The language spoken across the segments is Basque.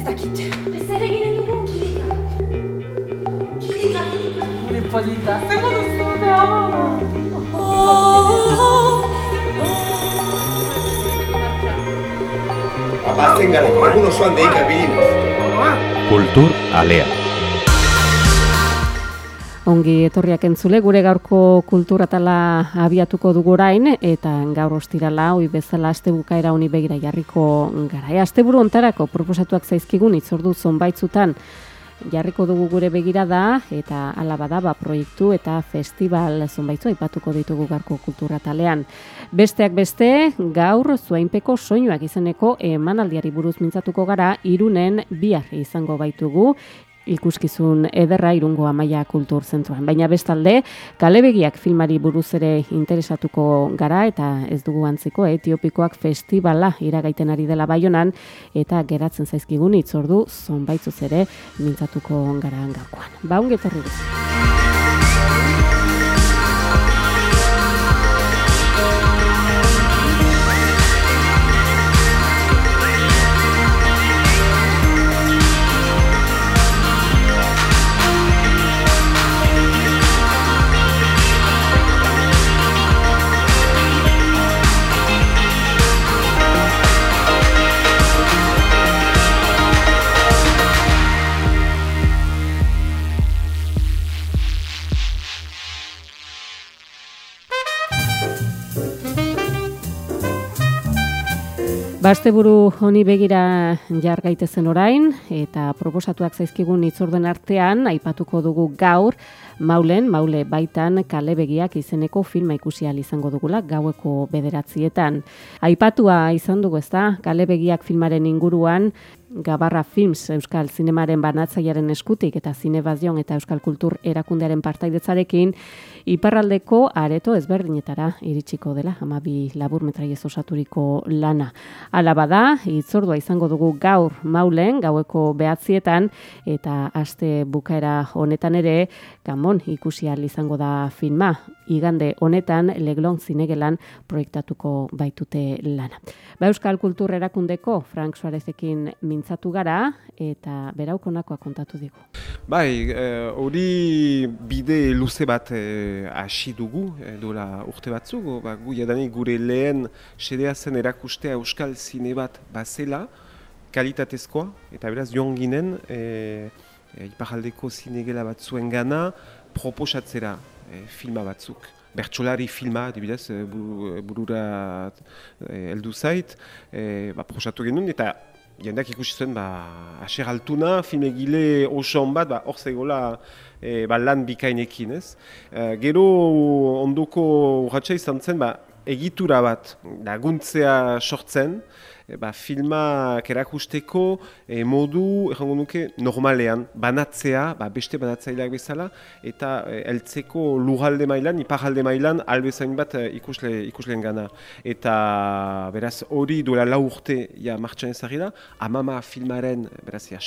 Ez dakit. Ez ere ginen dugu kilika. Kilika, kilika. Gure polita. Zer duzu da? Abazen gara, egun osoan deika bilinez. Kultur Alea. Ongi etorriak entzule, gure gaurko kulturatala abiatuko dugu orain, eta gaur ostirala, hoi bezala astebukaera honi begira jarriko gara. E, asteburu ontarako proposatuak zaizkigun itzordu zonbaitzutan jarriko dugu gure begirada, eta alabada ba, proiektu eta festival zonbaitzu aipatuko ditugu gaurko kulturatalean. Besteak beste, gaur zuainpeko soinuak izeneko emanaldiari buruz mintzatuko gara, irunen bihar izango baitugu, ikuskizun ederra irungo amaia kultur zentroan. Baina bestalde, kalebegiak filmari buruz ere interesatuko gara eta ez dugu antziko etiopikoak festivala iragaiten ari dela baionan eta geratzen zaizkigun itzordu zonbaitzuz ere mintzatuko gara gakoan. Ba, ongetorri Basteburu honi begira jar gaitezen orain eta proposatuak zaizkigun itzorden artean aipatuko dugu gaur Maulen, Maule baitan kale begiak izeneko filma ikusi izango dugula gaueko bederatzietan. Aipatua izan dugu ezta, kale begiak filmaren inguruan Gabarra Films Euskal Zinemaren banatzaiaren eskutik eta Zinebazion eta Euskal Kultur erakundearen partaidetzarekin iparraldeko areto ezberdinetara iritsiko dela, amabi labur metraiez osaturiko lana. Ala bada, itzordua izango dugu gaur maulen, gaueko behatzietan, eta aste bukaera honetan ere, gamon ikusi izango da filma. Igande honetan, leglon zinegelan proiektatuko baitute lana. Ba Euskal Kultur erakundeko Frank Suarezekin mintzatu gara eta beraukonakoa kontatu digu. Bai, eh, hori bide luze bat eh, hasi dugu, e, dola urte batzuk, ba, gu jadanik gure lehen sedea zen erakustea Euskal Zine bat bazela, kalitatezkoa, eta beraz joan ginen, e, e, iparaldeko zinegela batzuen gana, proposatzera e, filma batzuk bertsolari filma, dibidez, eh, eh, burura heldu zait, e, ba, prosatu genuen, eta jendeak ikusi zuen, ba, aser altuna, film egile oso bat, ba, hor zegoela e, ba, lan bikainekin, ez? gero ondoko urratxa izan zen, ba, egitura bat, laguntzea sortzen, ba, filmak erakusteko e, modu, errango nuke, normalean, banatzea, ba, beste banatzaileak bezala, eta e, eltzeko lugalde mailan, iparalde mailan, albezain bat e, ikusle, ikusleen gana. Eta beraz hori duela lau urte ja martxan ezagri da, amama filmaren, beraz, ja,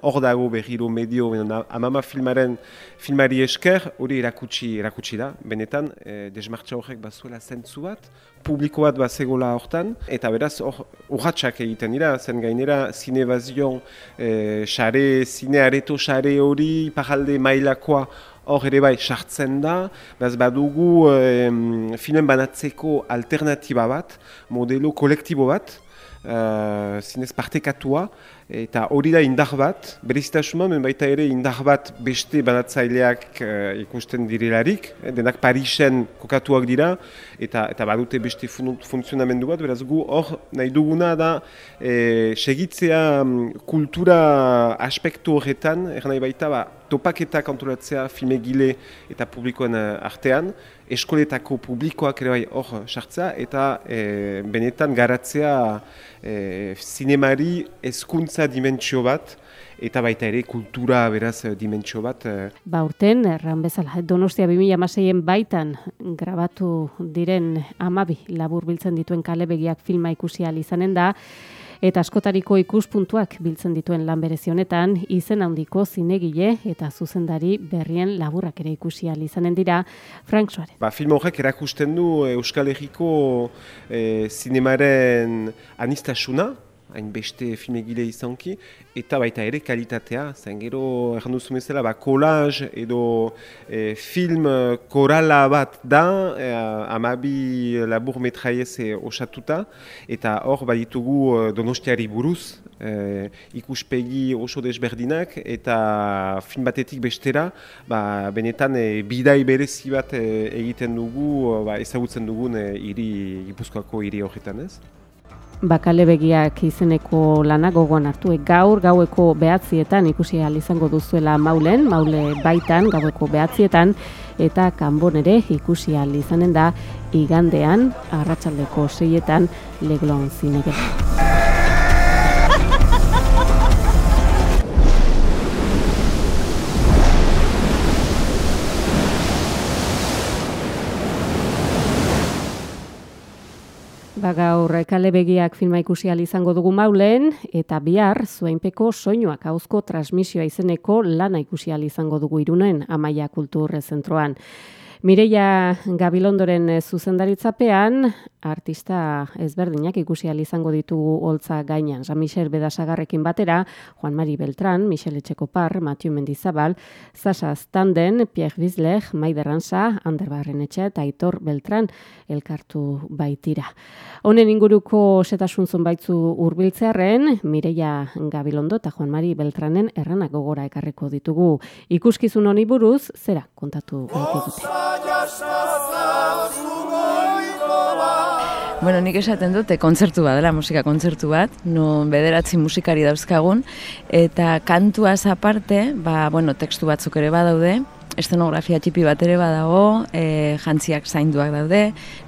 hor dago berriro medio, amama filmaren filmari esker, hori erakutsi, erakutsi da, benetan, e, desmartxa horrek bazuela zentzu bat, publiko bat bazegola hortan, eta beraz, hor, urratxak egiten dira, zen gainera, zine bazion, e, xare, zine areto xare hori, pajalde mailakoa, hor ere bai, sartzen da, beraz badugu e, filmen banatzeko alternatiba bat, modelo kolektibo bat, uh, zinez partekatua, eta hori da indar bat, berezitasuma, men baita ere indar bat beste banatzaileak uh, ikusten direlarik, eh, denak Parisen kokatuak dira, eta eta badute beste fun funtzionamendu bat, beraz gu hor nahi duguna da e, segitzea um, kultura aspektu horretan, er nahi baita ba, topaketak antolatzea filmegile eta publikoen artean, eskoletako publikoak ere bai hor sartzea, eta e, benetan garatzea e, zinemari ezkuntza dimentsio bat, eta baita ere kultura beraz dimentsio bat. E. Ba urten, erran bezala, Donostia 2006en baitan grabatu diren amabi labur biltzen dituen kalebegiak filma ikusi izanen da, eta askotariko ikuspuntuak biltzen dituen lan berezi honetan izen handiko zinegile eta zuzendari berrien laburrak ere ikusi izanen dira Frank Suarez. Ba, film horrek erakusten du Euskal Herriko e, zinemaren anistasuna, hainbeste filmegile izanki, eta baita ere kalitatea, zen gero errandu zumezela, ba, kolaj edo e, film korala bat da, e, amabi labur metraiez e, osatuta, eta hor baditugu e, donostiari buruz, e, ikuspegi oso desberdinak, eta film batetik bestera, ba, benetan e, bidai berezi bat e, egiten dugu, ba, ezagutzen dugun e, iri, Gipuzkoako hiri horretan ez bakale begiak izeneko lana gogoan hartu. Gaur gaueko behatzietan ikusi ahal izango duzuela maulen, maule baitan gaueko behatzietan, eta kanbon ere ikusi ahal izanen da igandean, arratsaldeko seietan, leglon zinegera. Ba gaur kale begiak filma ikusi izango dugu maulen eta bihar zuainpeko soinuak hauzko transmisioa izeneko lana ikusi izango dugu irunen Amaia Kultur Zentroan. Mireia Gabilondoren eh, zuzendaritzapean, artista ezberdinak ikusi izango ditugu holtza gainan. San Bedasagarrekin batera, Juan Mari Beltran, Michel Etxekopar, Mathieu Mendizabal, Sasa Standen, Pierre Bizler, Maider Ransa, Ander Barrenetxe eta Aitor Beltran elkartu baitira. Honen inguruko setasun baitzu hurbiltzearren, Mireia Gabilondo eta Juan Mari Beltranen erranak gogora ekarriko ditugu. Ikuskizun honi buruz, zera kontatu baitikutik. Bueno, nik esaten dute kontzertu bat, dela musika kontzertu bat, no bederatzi musikari dauzkagun, eta kantuaz aparte, ba, bueno, tekstu batzuk ere badaude, estenografia txipi bat ere badago, e, jantziak zainduak daude,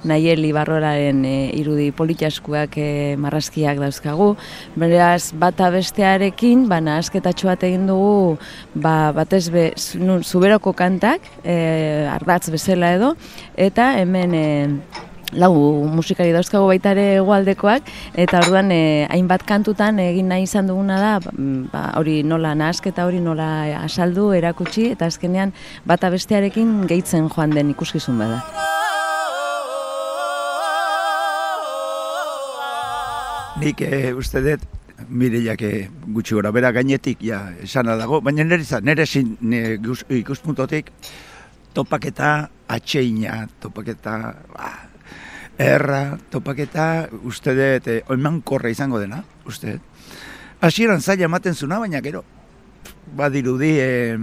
nahiel ibarroraren e, irudi politxaskuak e, marrazkiak dauzkagu, beraz bata bestearekin, baina asketatxo bat egin dugu, ba, batez be, zuberoko kantak, e, ardatz bezala edo, eta hemen... E, lau musikari dauzkago baita ere egualdekoak eta orduan eh, hainbat kantutan egin nahi izan duguna da ba, hori nola nahasketa hori nola asaldu erakutsi eta azkenean bata bestearekin gehitzen joan den ikuskizun bada. Nik e, uste dut Mireiak gutxi gora bera gainetik ja esana dago, baina nire izan, nire zin, ikuspuntotik topaketa atxeina, topaketa ba, erra, topaketa, uste dut, eh, oiman korra izango dena, uste dut. Hasieran zaila ematen zuna, baina gero, badirudi eh,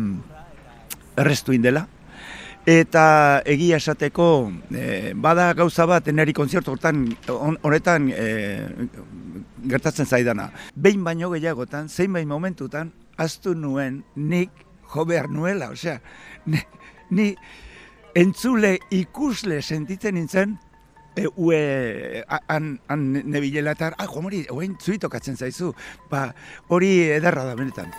errestu indela. Eta egia esateko, eh, bada gauza bat, eneri konzertu hortan, honetan eh, gertatzen zaidana. Behin baino gehiagotan, zein bain momentutan, aztu nuen nik jo behar nuela, osea, ni, ni entzule ikusle sentitzen nintzen, e, ue han, han nebilela eta, ah, jo, mori, oain zuitokatzen zaizu, ba, hori edarra da benetan.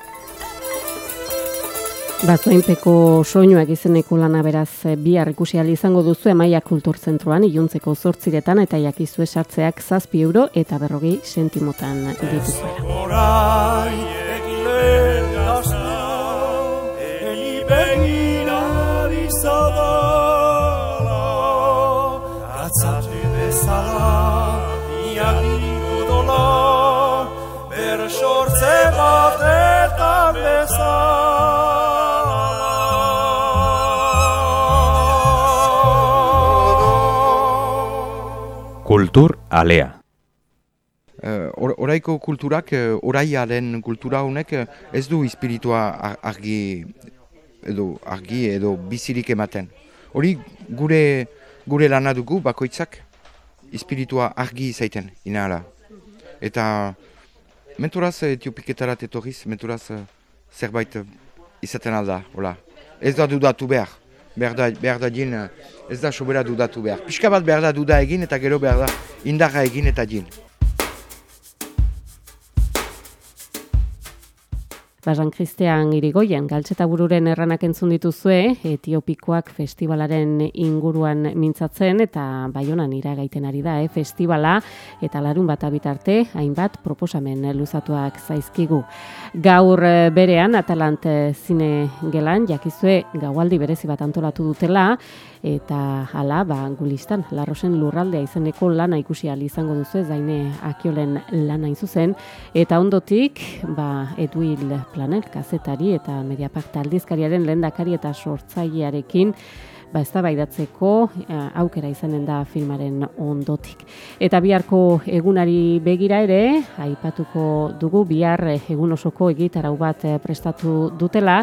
Bazoinpeko soinuak izeneko lana beraz eh, bihar ikusi izango duzu Emaia Kulturzentroan iluntzeko zortziretan eta jakizu esartzeak zazpi euro eta berrogi sentimotan dituzuela. Kultur alea. Uh, oraiko kulturak, uh, oraiaren kultura honek uh, ez du espiritua argi edo argi edo bizirik ematen. Hori gure gure lana dugu bakoitzak espiritua argi izaiten inala. Eta menturaz etiopiketarat etorriz, menturaz zerbait izaten alda, hola. Ez da dudatu behar behar da, behar da din, ez da sobera dudatu behar. Piska bat behar da duda egin eta gero behar da indarra egin eta din. Basan Kristean irigoien, galtzeta bururen erranak entzun dituzue, etiopikoak festivalaren inguruan mintzatzen, eta baionan iragaiten ari da, eh, festivala, eta larun bat abitarte, hainbat proposamen luzatuak zaizkigu. Gaur eh, berean, Atalant zine gelan, jakizue gaualdi berezi bat antolatu dutela, eta hala, ba, gulistan, larrosen lurraldea izeneko lana ikusi ahal izango duzu, zaine akiolen lana zuzen. Eta ondotik, ba, eduil planen, kazetari eta mediapakta aldizkariaren lehendakari eta sortzailearekin, ba, eztabaidatzeko eh, aukera izanen da filmaren ondotik. Eta biharko egunari begira ere, aipatuko dugu bihar egun osoko egitarau bat eh, prestatu dutela,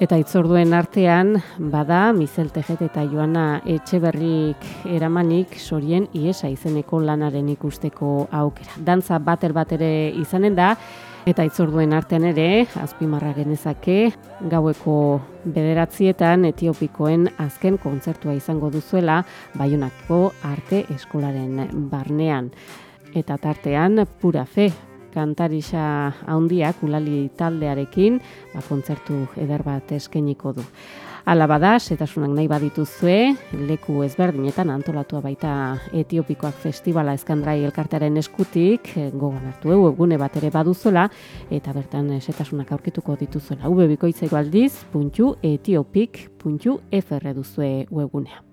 eta itzorduen artean, bada, Mizel Tejet eta Joana Etxeberrik eramanik sorien iesa izeneko lanaren ikusteko aukera. Dantza bater bat ere izanen da, Eta itzorduen artean ere, azpimarra genezake, gaueko bederatzietan etiopikoen azken kontzertua izango duzuela, baionako arte eskolaren barnean. Eta tartean, pura fe, kantarisa handiak ulali taldearekin, ba, kontzertu eder bat eskeniko du. Ala bada, setasunak nahi badituzue, leku ezberdinetan antolatua baita Etiopikoak festivala eskandrai elkartearen eskutik, gogan hartu egu egune bat ere baduzuela, eta bertan setasunak aurkituko dituzuela. Ube bikoitzeko aldiz, puntxu, etiopik, puntxu, FR duzue webgunea.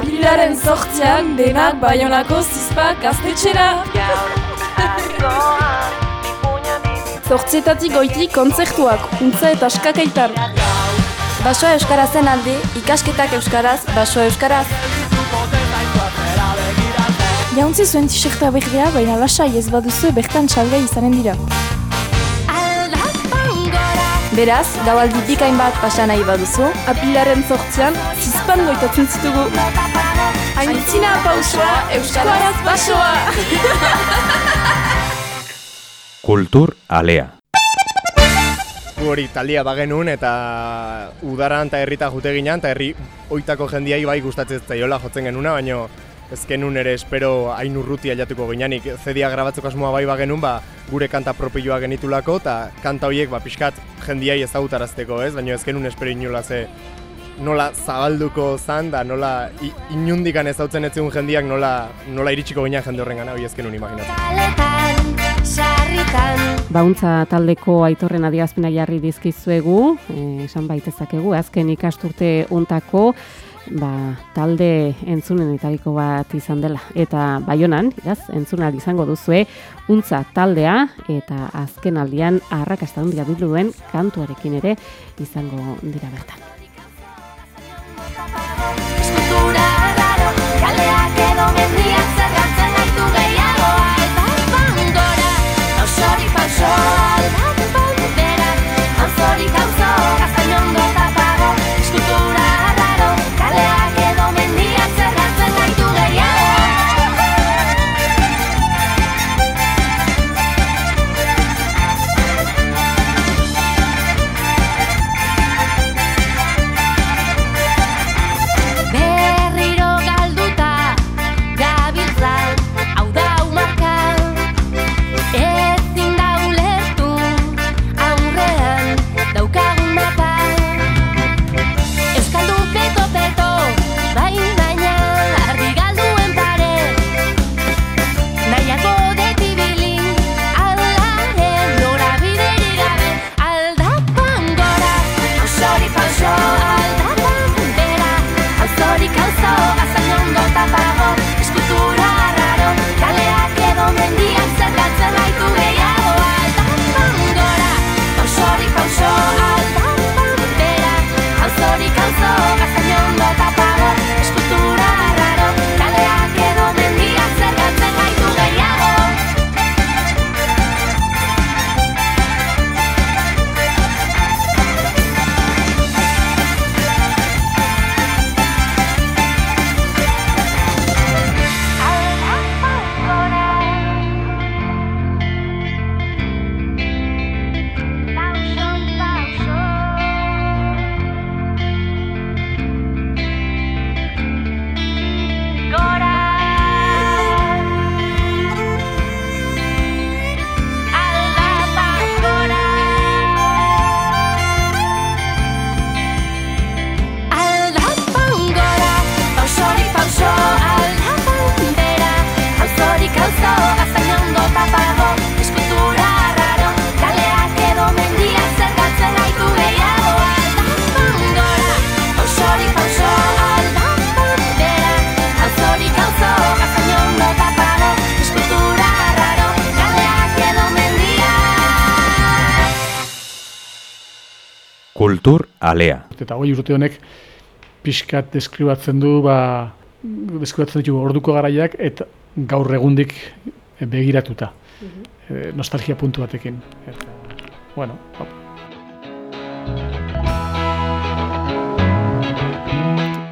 Apilaren sortzian, denak baionako zizpa gaztetxera. Zortzietatik goiti kontzertuak, untza eta askakaitan. Basoa euskarazen alde, ikasketak euskaraz, basoa euskaraz. Jauntzi zuen t-shirta berdea, baina lasai ez baduzu bertan salgai izanen dira. Beraz, gaualditik hainbat pasa nahi baduzu, Apilaren zortzian, zizpan goitatzen zitugu. Aintzina pausoa, euskaraz basoa! Kultur Alea. Gu hori taldia bagenun eta udaran eta herrita jute ginen, eta herri oitako jendiai bai gustatzen zaiola jotzen genuna, baino ez genuen ere espero hain urruti ailatuko ginenik. Zedia grabatzeko asmoa bai bagenun, ba, gure kanta propioa genitulako, eta kanta horiek ba, pixkat jendiai ezagutarazteko, ez? Baina ez genuen espero inola ze nola zabalduko zan, da nola inundikan ez zigun jendiak nola, nola iritsiko ginen jende horren gana, hori ez genuen imaginatzen. Bauntza taldeko aitorren adierazpena jarri dizkizuegu, eh, esan baitezakegu, azken ikasturte untako, ba, talde entzunenetariko bat izan dela. Eta baionan, iraz, entzunal izango duzue, untza taldea eta azken aldian arrakasta handia bildu duen kantuarekin ere izango dira bertan. Kaleak edo mendiak zergatzen gaitu gehiago Alban gora, ausori pauso Kultur alea. Eta hoi urte honek pixkat deskribatzen du, ba, deskribatzen ditu orduko garaiak eta gaur egundik begiratuta. Eh, nostalgia puntu batekin. Eta, bueno, ba,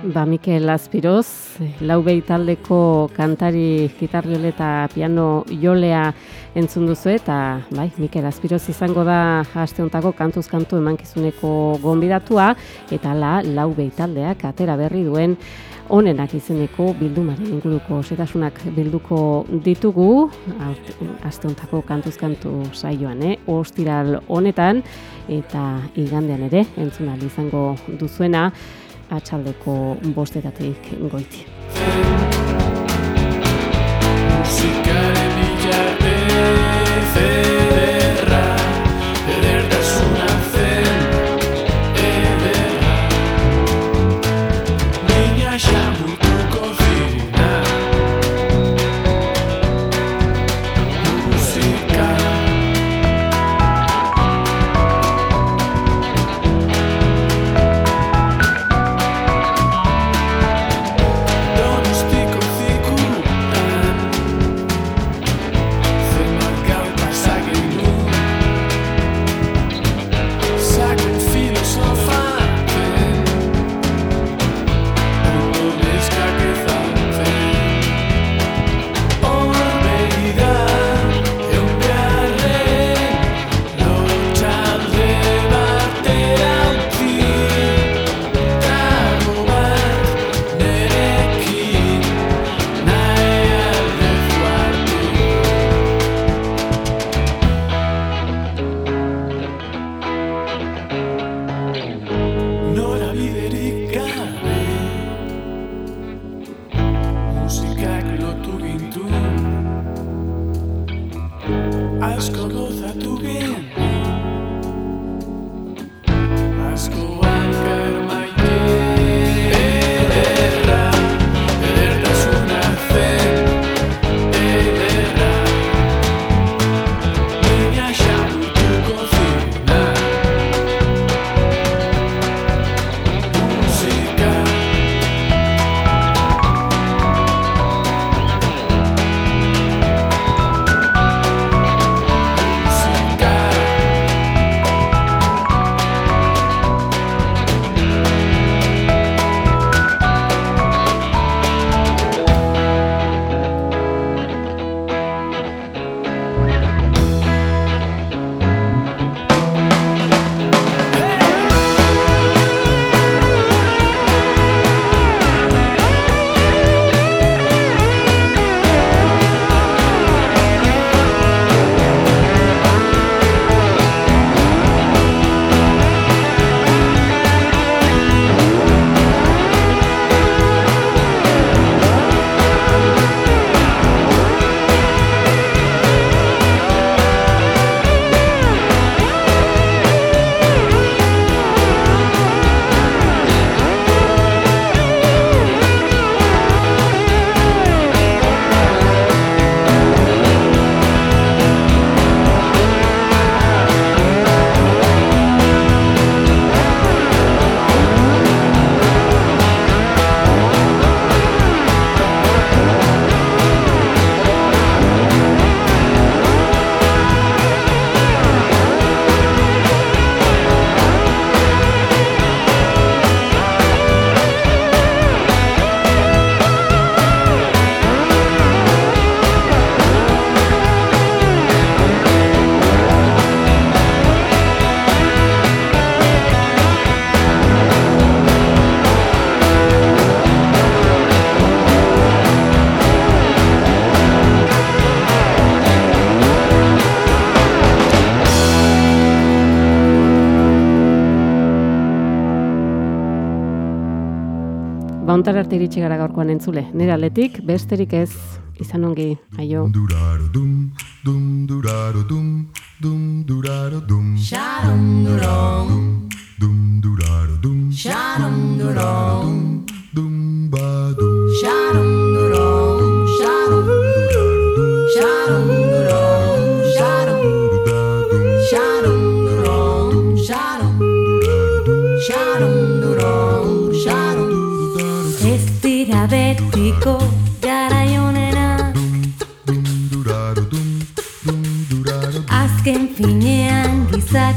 Ba, Mikel Azpiroz, laubei taldeko kantari gitarriole eta piano jolea entzun duzu eta bai, Mikel Azpiroz izango da haste hontako kantuz kantu emankizuneko gonbidatua eta la laubei taldeak atera berri duen onenak izeneko bildumaren inguruko setasunak bilduko ditugu aste hontako kantuz kantu saioan, eh? Ostiral honetan eta igandean ere entzun izango duzuena atxaldeko bostetatik goiti. Musikaren Hey. Ba, hontar arte iritsi gara gaurkoan entzule. Nire aldetik, besterik ez, izan ongi, aio. Sharum-durum. Sharum-durum. Sharum-durum.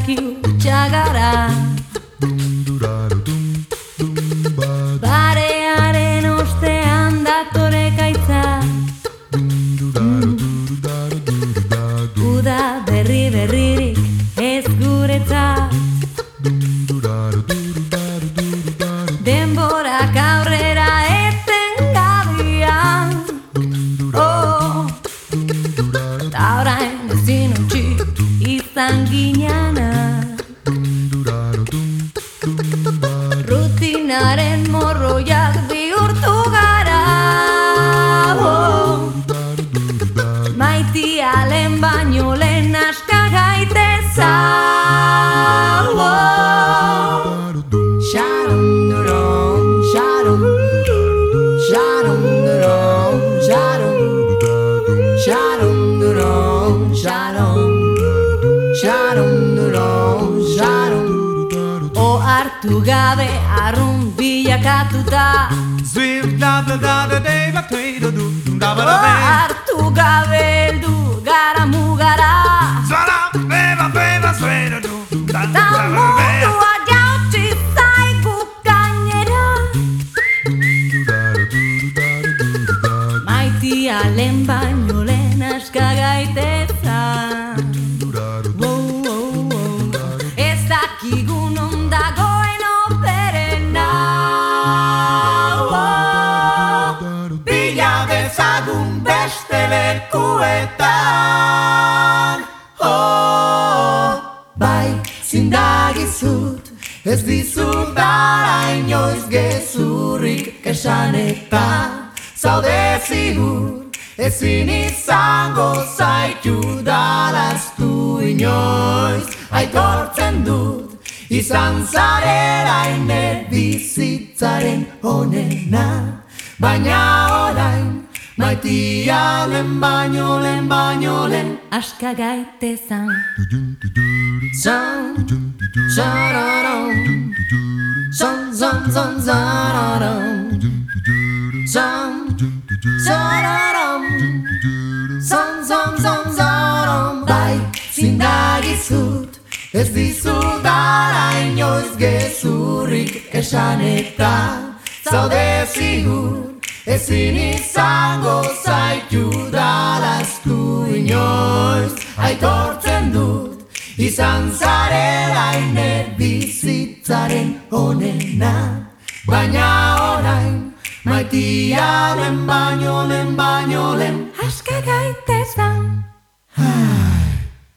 que o te agarrar. Maitia lehen baino lehen aska gaiteza oh. Sharon duron, sharon Sharon duron, sharon Sharon duron, sharon Sharon duron, Sharon O hartu gabe arrun bilakatuta Zwim da da da da da da da da da da O da da hartu gabe that I dizut dara inoiz gezurrik esan eta Zaude zigur, ezin izango zaitu dalaztu inoiz. Aitortzen dut, izan zarela ine bizitzaren onena Baina orain, maitia lehen baino lehen baino lehen. Aska gaitezan Zan, zararam Zan, zan, zan, zararam Zan, zararam Zan, zan, zan, zararam Bai, zindagizut Ez dizut dara inoiz gezurrik esan eta Zaude zigur Ezin izango zaitu dalaztu inoiz. Aitortzen dut Izan zarela ine bizitzaren onena. Baina orain Maitia lehen baino lehen baino lehen. Aska gaitezan